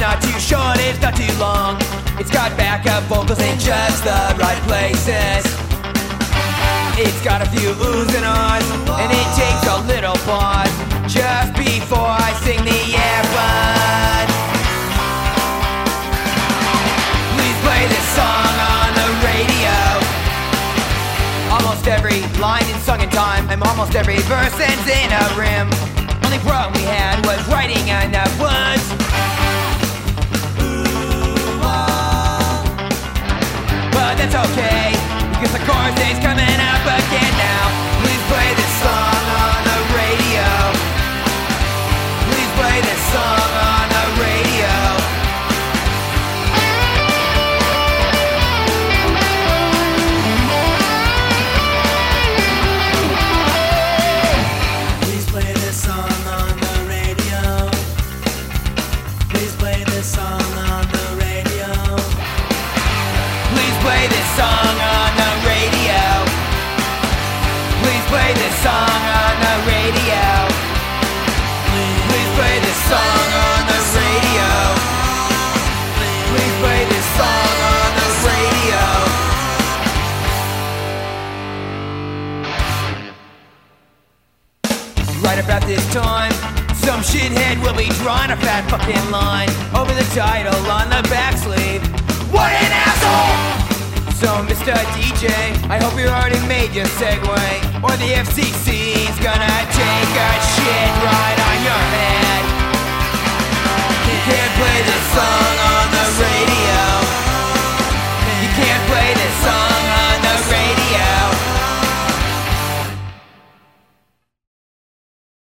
not too short, it's not too long. It's got backup vocals in just the right places. It's got a few oohs and ahs, and it takes a little pause just before I sing the earbud. Please play this song on the radio. Almost every line is sung in time, and almost every verse ends in a rim. That's okay, because the chorus is coming up again now. Please play this song song on the radio. Please play this song on the radio. Please play this song on the radio. Please play this song on the radio. Right about this time, some shithead will be drawing a fat fucking line over the title on the back So, Mr. DJ, I hope you already made your segue, or the FCC's gonna